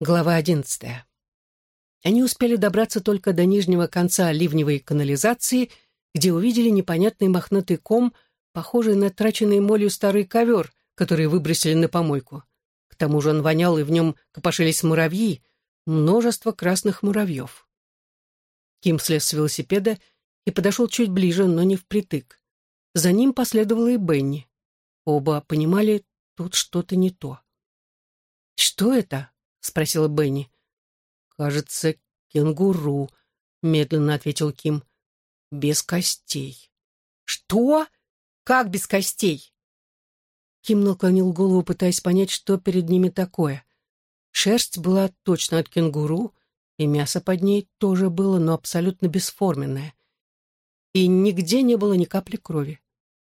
Глава одиннадцатая. Они успели добраться только до нижнего конца ливневой канализации, где увидели непонятный мохнатый ком, похожий на траченный молью старый ковер, который выбросили на помойку. К тому же он вонял, и в нем копошились муравьи, множество красных муравьев. Ким слез с велосипеда и подошел чуть ближе, но не впритык. За ним последовала и Бенни. Оба понимали, тут что-то не то. «Что это?» — спросила Бенни. «Кажется, кенгуру», — медленно ответил Ким. «Без костей». «Что? Как без костей?» Ким наклонил голову, пытаясь понять, что перед ними такое. Шерсть была точно от кенгуру, и мясо под ней тоже было, но абсолютно бесформенное. И нигде не было ни капли крови.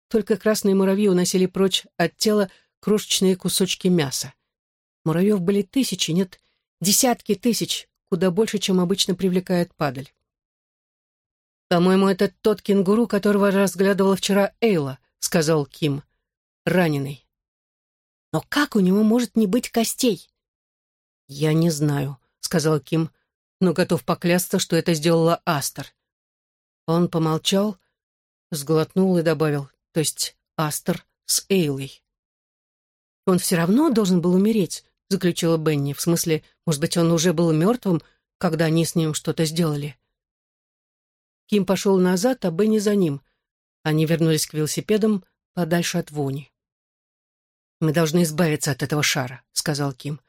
Только красные муравьи уносили прочь от тела крошечные кусочки мяса. Муравьев были тысячи, нет, десятки тысяч, куда больше, чем обычно привлекает падаль. «По-моему, это тот кенгуру, которого разглядывала вчера Эйла», — сказал Ким. «Раненый». «Но как у него может не быть костей?» «Я не знаю», — сказал Ким, но готов поклясться, что это сделала Астер. Он помолчал, сглотнул и добавил, то есть Астер с Эйлой. «Он все равно должен был умереть», заключила Бенни. В смысле, может быть, он уже был мертвым, когда они с ним что-то сделали. Ким пошел назад, а Бенни за ним. Они вернулись к велосипедам подальше от вони. «Мы должны избавиться от этого шара», — сказал Ким.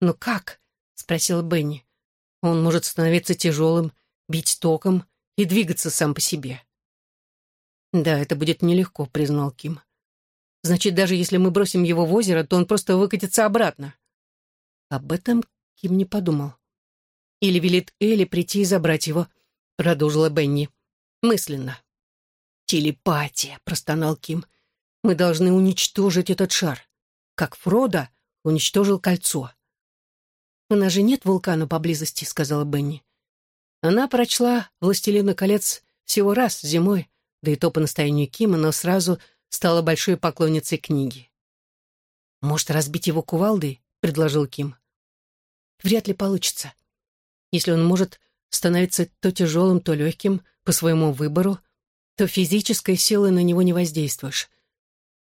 «Но как?» — спросила Бенни. «Он может становиться тяжелым, бить током и двигаться сам по себе». «Да, это будет нелегко», — признал Ким. «Значит, даже если мы бросим его в озеро, то он просто выкатится обратно». Об этом Ким не подумал. «Или велит Элли прийти и забрать его», — продолжила Бенни. «Мысленно». «Телепатия», — простонал Ким. «Мы должны уничтожить этот шар, как Фродо уничтожил кольцо». «У нас же нет вулкана поблизости», — сказала Бенни. Она прочла «Властелина колец» всего раз зимой, да и то по настоянию Кима, но сразу стала большой поклонницей книги. «Может, разбить его кувалдой?» — предложил Ким. «Вряд ли получится. Если он может становиться то тяжелым, то легким по своему выбору, то физической силой на него не воздействуешь.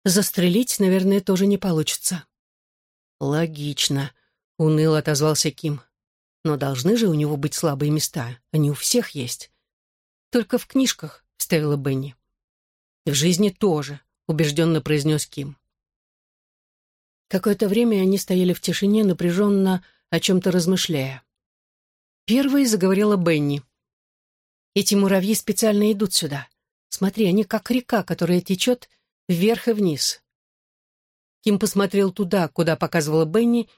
Застрелить, наверное, тоже не получится». «Логично», — уныло отозвался Ким. «Но должны же у него быть слабые места. Они у всех есть». «Только в книжках», — вставила Бенни. «В жизни тоже», — убежденно произнес Ким. Какое-то время они стояли в тишине, напряженно о чем-то размышляя. Первой заговорила Бенни. «Эти муравьи специально идут сюда. Смотри, они как река, которая течет вверх и вниз». Ким посмотрел туда, куда показывала Бенни,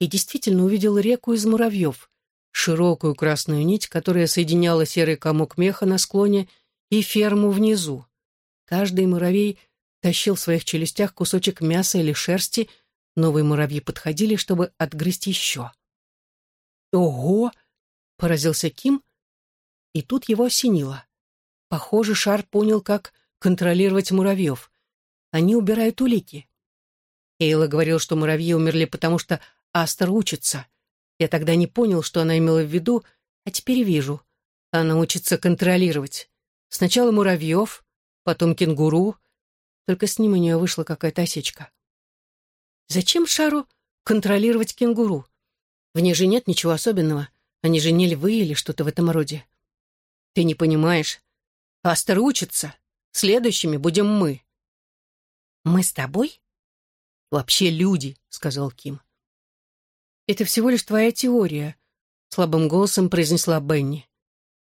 и действительно увидел реку из муравьев, широкую красную нить, которая соединяла серый комок меха на склоне и ферму внизу. Каждый муравей тащил в своих челюстях кусочек мяса или шерсти, Новые муравьи подходили, чтобы отгрызть еще. «Ого!» — поразился Ким, и тут его осенило. Похоже, шар понял, как контролировать муравьев. Они убирают улики. Эйла говорил, что муравьи умерли, потому что Астер учится. Я тогда не понял, что она имела в виду, а теперь вижу. Она учится контролировать. Сначала муравьев, потом кенгуру. Только с ним у нее вышла какая-то осечка. Зачем Шару контролировать кенгуру? В ней же нет ничего особенного. Они же не львы или что-то в этом роде. Ты не понимаешь. Астер учится. Следующими будем мы. Мы с тобой? Вообще люди, сказал Ким. Это всего лишь твоя теория, слабым голосом произнесла Бенни.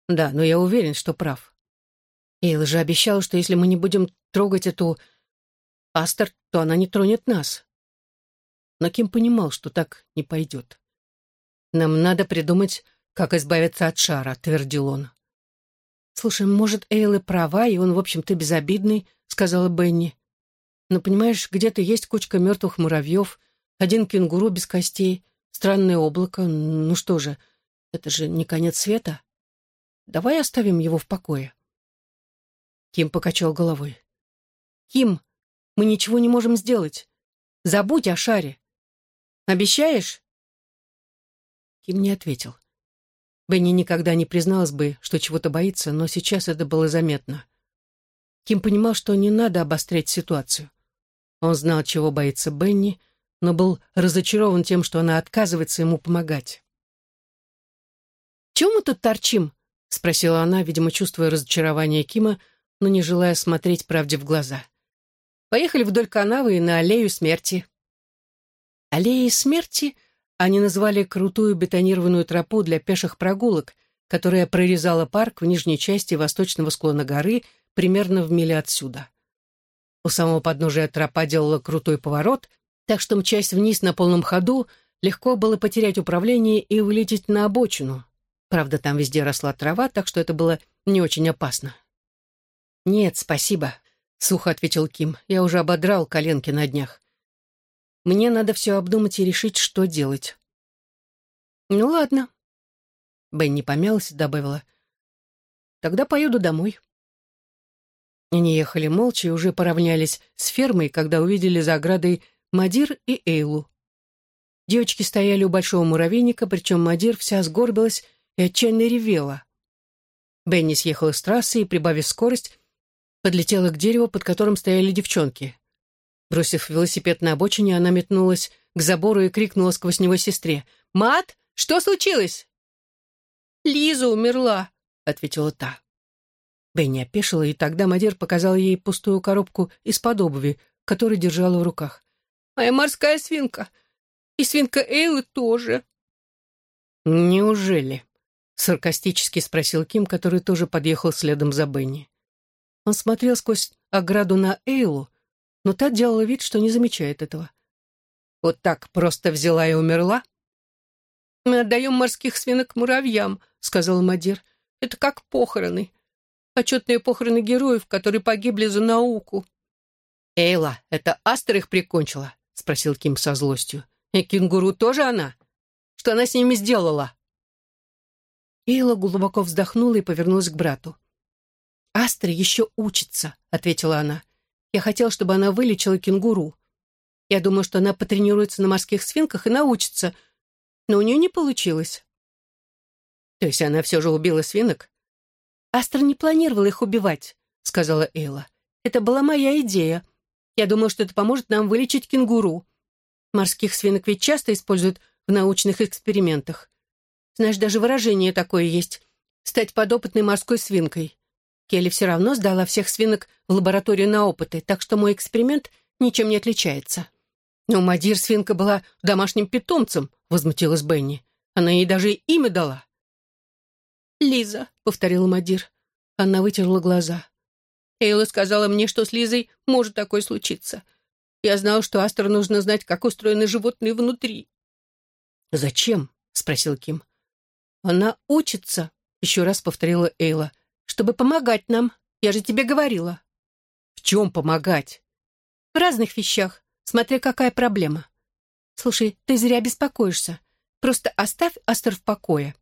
Да, но я уверен, что прав. Эйла же обещал, что если мы не будем трогать эту Астер, то она не тронет нас но Ким понимал, что так не пойдет. «Нам надо придумать, как избавиться от шара», — твердил он. «Слушай, может, Эйла права, и он, в общем-то, безобидный», — сказала Бенни. «Но, понимаешь, где-то есть кучка мертвых муравьев, один кенгуру без костей, странное облако. Ну что же, это же не конец света. Давай оставим его в покое». Ким покачал головой. «Ким, мы ничего не можем сделать. Забудь о шаре. Обещаешь?» Ким не ответил. Бенни никогда не призналась бы, что чего-то боится, но сейчас это было заметно. Ким понимал, что не надо обострять ситуацию. Он знал, чего боится Бенни, но был разочарован тем, что она отказывается ему помогать. «Чего мы тут торчим?» — спросила она, видимо, чувствуя разочарование Кима, но не желая смотреть правде в глаза. «Поехали вдоль канавы и на аллею смерти». Аллеей смерти они назвали крутую бетонированную тропу для пеших прогулок, которая прорезала парк в нижней части восточного склона горы примерно в миле отсюда. У самого подножия тропа делала крутой поворот, так что мчась вниз на полном ходу, легко было потерять управление и вылететь на обочину. Правда, там везде росла трава, так что это было не очень опасно. «Нет, спасибо», — сухо ответил Ким. «Я уже ободрал коленки на днях. Мне надо все обдумать и решить, что делать». «Ну ладно». Бенни помялась и добавила. «Тогда поеду домой». Они ехали молча и уже поравнялись с фермой, когда увидели за оградой Мадир и Эйлу. Девочки стояли у большого муравейника, причем Мадир вся сгорбилась и отчаянно ревела. Бенни съехала с трассы и, прибавив скорость, подлетела к дереву, под которым стояли девчонки. Бросив велосипед на обочине, она метнулась к забору и крикнула сквозь него сестре. «Мат, что случилось?» «Лиза умерла», — ответила та. Бенни опешила, и тогда Мадир показал ей пустую коробку из-под обуви, которую держала в руках. «Моя морская свинка. И свинка Эйлы тоже». «Неужели?» — саркастически спросил Ким, который тоже подъехал следом за Бенни. Он смотрел сквозь ограду на Эйлу, но та делала вид, что не замечает этого. «Вот так просто взяла и умерла?» «Мы отдаем морских свинок муравьям», — сказал Мадир. «Это как похороны. Отчетные похороны героев, которые погибли за науку». «Эйла, это Астер их прикончила?» — спросил Ким со злостью. «И кенгуру тоже она? Что она с ними сделала?» Эйла глубоко вздохнула и повернулась к брату. «Астра еще учится», — ответила она. Я хотел, чтобы она вылечила кенгуру. Я думаю, что она потренируется на морских свинках и научится, но у нее не получилось. То есть она все же убила свинок? Астра не планировала их убивать, сказала Эйла. Это была моя идея. Я думаю, что это поможет нам вылечить кенгуру. Морских свинок ведь часто используют в научных экспериментах. Знаешь, даже выражение такое есть — стать подопытной морской свинкой. Келли все равно сдала всех свинок в лабораторию на опыты, так что мой эксперимент ничем не отличается. «Но Мадир свинка была домашним питомцем», — возмутилась Бенни. «Она ей даже имя дала». «Лиза», — повторила Мадир. Она вытерла глаза. Эйла сказала мне, что с Лизой может такое случиться. Я знал, что Астру нужно знать, как устроены животные внутри. «Зачем?» — спросил Ким. «Она учится», — еще раз повторила Эйла чтобы помогать нам. Я же тебе говорила». «В чем помогать?» «В разных вещах, смотря какая проблема. Слушай, ты зря беспокоишься. Просто оставь Астер в покое.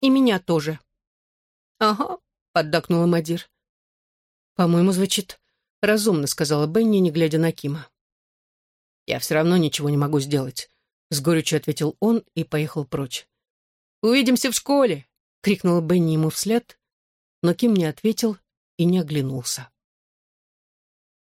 И меня тоже». «Ага», — поддакнула Мадир. «По-моему, звучит разумно», — сказала Бенни, не глядя на Кима. «Я все равно ничего не могу сделать», — с горечью ответил он и поехал прочь. «Увидимся в школе!» — крикнула Бенни ему вслед, но Ким не ответил и не оглянулся.